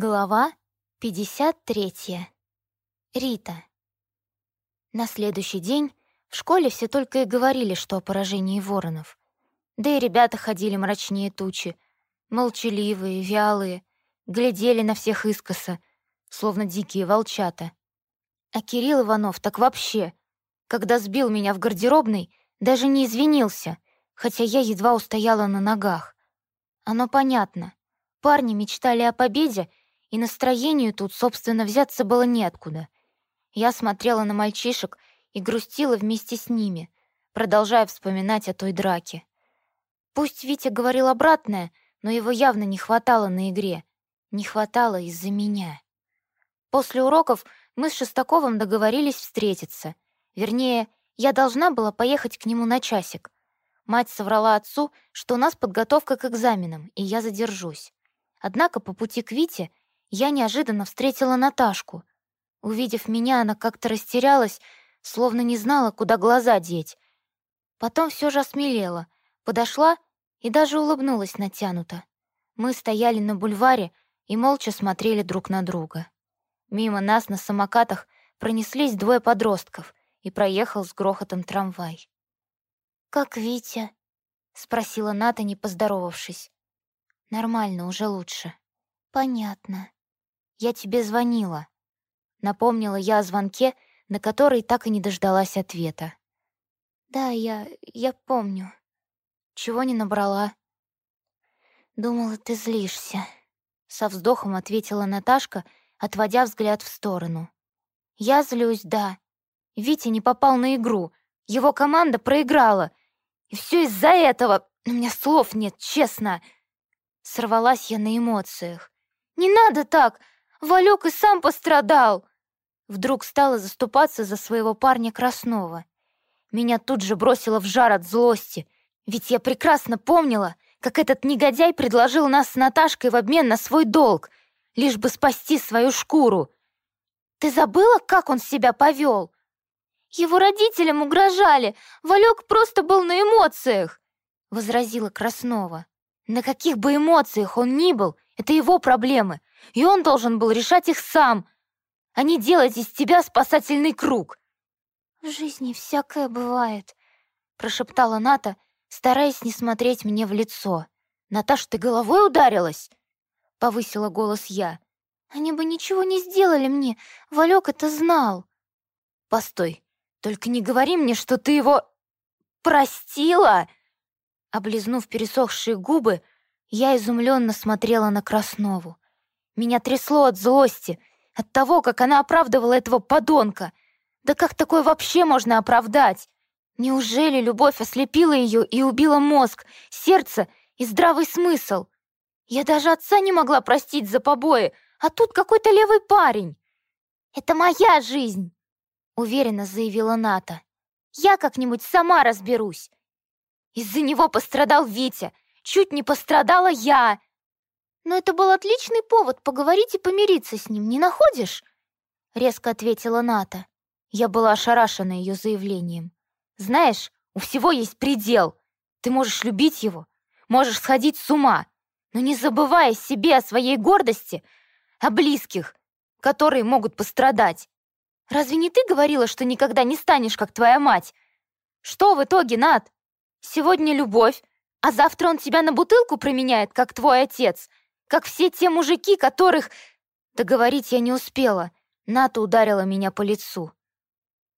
Глава 53. Рита. На следующий день в школе все только и говорили, что о поражении воронов. Да и ребята ходили мрачнее тучи, молчаливые, вялые, глядели на всех искоса, словно дикие волчата. А Кирилл Иванов так вообще, когда сбил меня в гардеробной, даже не извинился, хотя я едва устояла на ногах. Оно понятно. Парни мечтали о победе, и настроению тут, собственно, взяться было неоткуда. Я смотрела на мальчишек и грустила вместе с ними, продолжая вспоминать о той драке. Пусть Витя говорил обратное, но его явно не хватало на игре. Не хватало из-за меня. После уроков мы с Шестаковым договорились встретиться. Вернее, я должна была поехать к нему на часик. Мать соврала отцу, что у нас подготовка к экзаменам, и я задержусь. Однако по пути к Вите я неожиданно встретила Наташку. Увидев меня, она как-то растерялась, словно не знала, куда глаза деть. Потом все же осмелела, подошла и даже улыбнулась натянуто. Мы стояли на бульваре и молча смотрели друг на друга. Мимо нас на самокатах пронеслись двое подростков, и проехал с грохотом трамвай. «Как Витя?» — спросила Ната, не поздоровавшись. Нормально, уже лучше. Понятно. Я тебе звонила. Напомнила я о звонке, на который так и не дождалась ответа. Да, я... я помню. Чего не набрала? Думала, ты злишься. Со вздохом ответила Наташка, отводя взгляд в сторону. Я злюсь, да. Витя не попал на игру. Его команда проиграла. И все из-за этого. У меня слов нет, честно. Сорвалась я на эмоциях. «Не надо так! Валек и сам пострадал!» Вдруг стала заступаться за своего парня Краснова. Меня тут же бросило в жар от злости, ведь я прекрасно помнила, как этот негодяй предложил нас с Наташкой в обмен на свой долг, лишь бы спасти свою шкуру. «Ты забыла, как он себя повел?» «Его родителям угрожали, Валек просто был на эмоциях», — возразила Краснова. На каких бы эмоциях он ни был, это его проблемы, и он должен был решать их сам, а не делать из тебя спасательный круг. «В жизни всякое бывает», — прошептала Ната, стараясь не смотреть мне в лицо. «Наташ, ты головой ударилась?» — повысила голос я. «Они бы ничего не сделали мне, Валек это знал». «Постой, только не говори мне, что ты его... простила!» Облизнув пересохшие губы, я изумленно смотрела на Краснову. Меня трясло от злости, от того, как она оправдывала этого подонка. Да как такое вообще можно оправдать? Неужели любовь ослепила ее и убила мозг, сердце и здравый смысл? Я даже отца не могла простить за побои, а тут какой-то левый парень. «Это моя жизнь!» — уверенно заявила Ната. «Я как-нибудь сама разберусь. Из-за него пострадал Витя, чуть не пострадала я. Но это был отличный повод поговорить и помириться с ним, не находишь? Резко ответила Ната. Я была ошарашена ее заявлением. Знаешь, у всего есть предел. Ты можешь любить его, можешь сходить с ума, но не забывай о себе, о своей гордости, о близких, которые могут пострадать. Разве не ты говорила, что никогда не станешь, как твоя мать? Что в итоге, Нат? Сегодня любовь, а завтра он тебя на бутылку променяет, как твой отец, как все те мужики, которых...» Договорить я не успела. Ната ударила меня по лицу.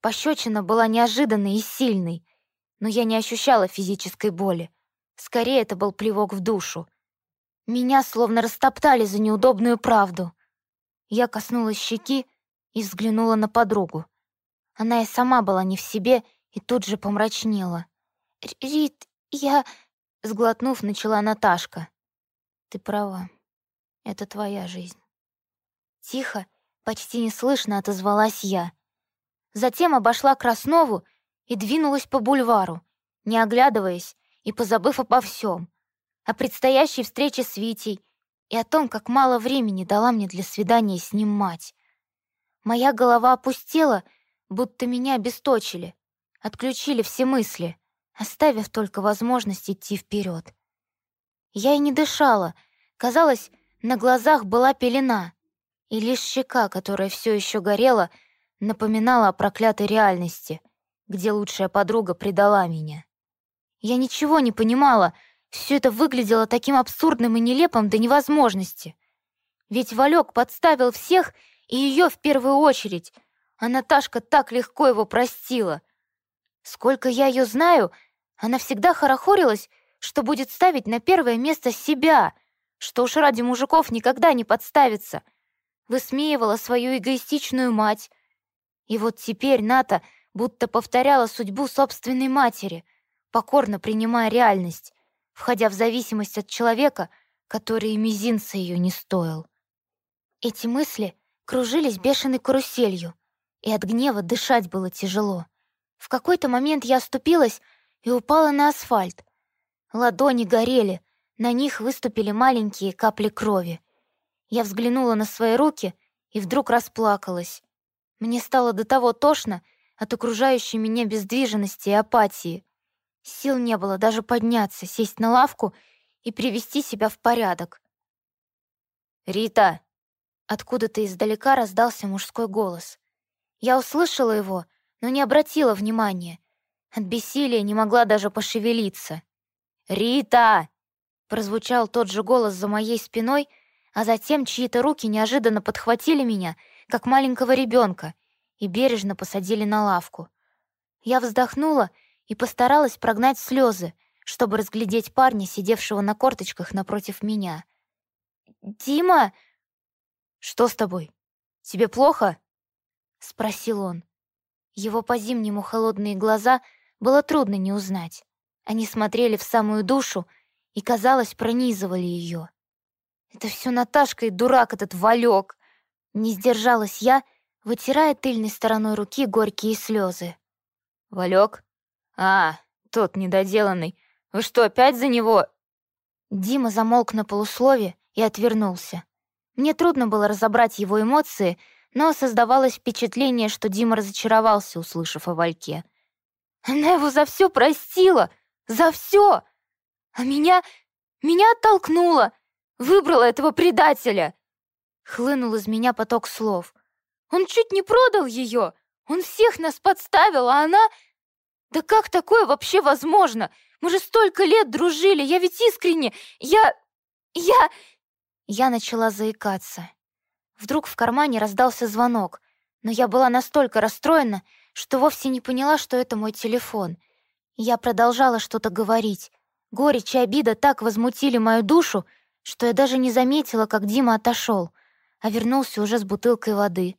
Пощечина была неожиданной и сильной, но я не ощущала физической боли. Скорее, это был плевок в душу. Меня словно растоптали за неудобную правду. Я коснулась щеки и взглянула на подругу. Она и сама была не в себе и тут же помрачнела. «Рит, я...» — сглотнув, начала Наташка. «Ты права. Это твоя жизнь». Тихо, почти неслышно отозвалась я. Затем обошла Краснову и двинулась по бульвару, не оглядываясь и позабыв обо всем, о предстоящей встрече с Витей и о том, как мало времени дала мне для свидания с ним мать. Моя голова опустела, будто меня обесточили, отключили все мысли оставив только возможность идти вперед. Я и не дышала. Казалось, на глазах была пелена, и лишь щека, которая все еще горела, напоминала о проклятой реальности, где лучшая подруга предала меня. Я ничего не понимала, все это выглядело таким абсурдным и нелепым до невозможности. Ведь Валек подставил всех, и ее в первую очередь, а Наташка так легко его простила. Сколько я ее знаю, она всегда хорохорилась, что будет ставить на первое место себя, что уж ради мужиков никогда не подставится. Высмеивала свою эгоистичную мать. И вот теперь Ната будто повторяла судьбу собственной матери, покорно принимая реальность, входя в зависимость от человека, который мизинца ее не стоил. Эти мысли кружились бешеной каруселью, и от гнева дышать было тяжело. В какой-то момент я оступилась и упала на асфальт. Ладони горели, на них выступили маленькие капли крови. Я взглянула на свои руки и вдруг расплакалась. Мне стало до того тошно от окружающей меня бездвиженности и апатии. Сил не было даже подняться, сесть на лавку и привести себя в порядок. «Рита!» Откуда-то издалека раздался мужской голос. Я услышала его, но не обратила внимания. От бессилия не могла даже пошевелиться. «Рита!» — прозвучал тот же голос за моей спиной, а затем чьи-то руки неожиданно подхватили меня, как маленького ребенка, и бережно посадили на лавку. Я вздохнула и постаралась прогнать слезы, чтобы разглядеть парня, сидевшего на корточках напротив меня. «Дима!» «Что с тобой? Тебе плохо?» — спросил он. Его по-зимнему холодные глаза было трудно не узнать. Они смотрели в самую душу и, казалось, пронизывали ее. «Это все Наташка и дурак этот Валек!» Не сдержалась я, вытирая тыльной стороной руки горькие слезы. «Валек? А, тот недоделанный. Вы что, опять за него?» Дима замолк на полуслове и отвернулся. Мне трудно было разобрать его эмоции, но создавалось впечатление, что Дима разочаровался, услышав о Вальке. «Она его за все простила! За все! А меня... меня оттолкнула! Выбрала этого предателя!» Хлынул из меня поток слов. «Он чуть не продал ее! Он всех нас подставил, а она... Да как такое вообще возможно? Мы же столько лет дружили, я ведь искренне... Я... я... Я начала заикаться. Вдруг в кармане раздался звонок, но я была настолько расстроена, что вовсе не поняла, что это мой телефон. Я продолжала что-то говорить. Горечь и обида так возмутили мою душу, что я даже не заметила, как Дима отошел, а вернулся уже с бутылкой воды.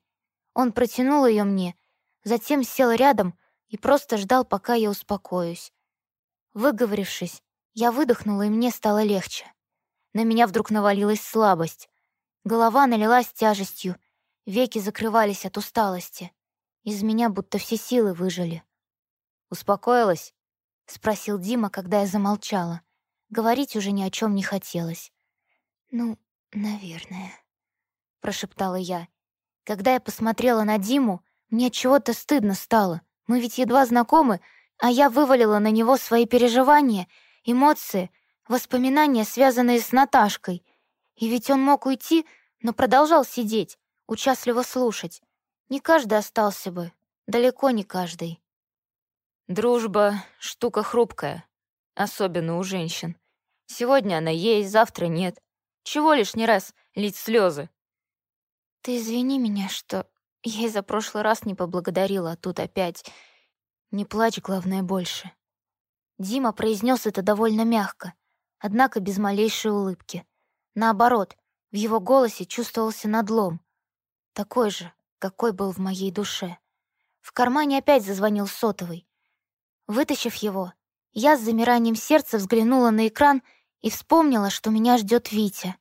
Он протянул ее мне, затем сел рядом и просто ждал, пока я успокоюсь. Выговорившись, я выдохнула, и мне стало легче. На меня вдруг навалилась слабость. Голова налилась тяжестью, веки закрывались от усталости. Из меня будто все силы выжили. «Успокоилась?» — спросил Дима, когда я замолчала. Говорить уже ни о чем не хотелось. «Ну, наверное», — прошептала я. Когда я посмотрела на Диму, мне чего-то стыдно стало. Мы ведь едва знакомы, а я вывалила на него свои переживания, эмоции, Воспоминания, связанные с Наташкой. И ведь он мог уйти, но продолжал сидеть, участливо слушать. Не каждый остался бы, далеко не каждый. Дружба — штука хрупкая, особенно у женщин. Сегодня она есть, завтра нет. Чего лишний раз лить слезы? Ты извини меня, что я и за прошлый раз не поблагодарила, а тут опять... Не плачь, главное, больше. Дима произнес это довольно мягко, однако без малейшей улыбки. Наоборот, в его голосе чувствовался надлом. Такой же, какой был в моей душе. В кармане опять зазвонил сотовый. Вытащив его, я с замиранием сердца взглянула на экран и вспомнила, что меня ждет Витя.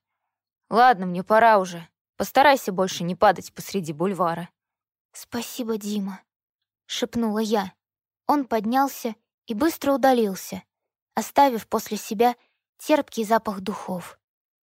«Ладно, мне пора уже. Постарайся больше не падать посреди бульвара». «Спасибо, Дима», — шепнула я. Он поднялся и быстро удалился, оставив после себя терпкий запах духов.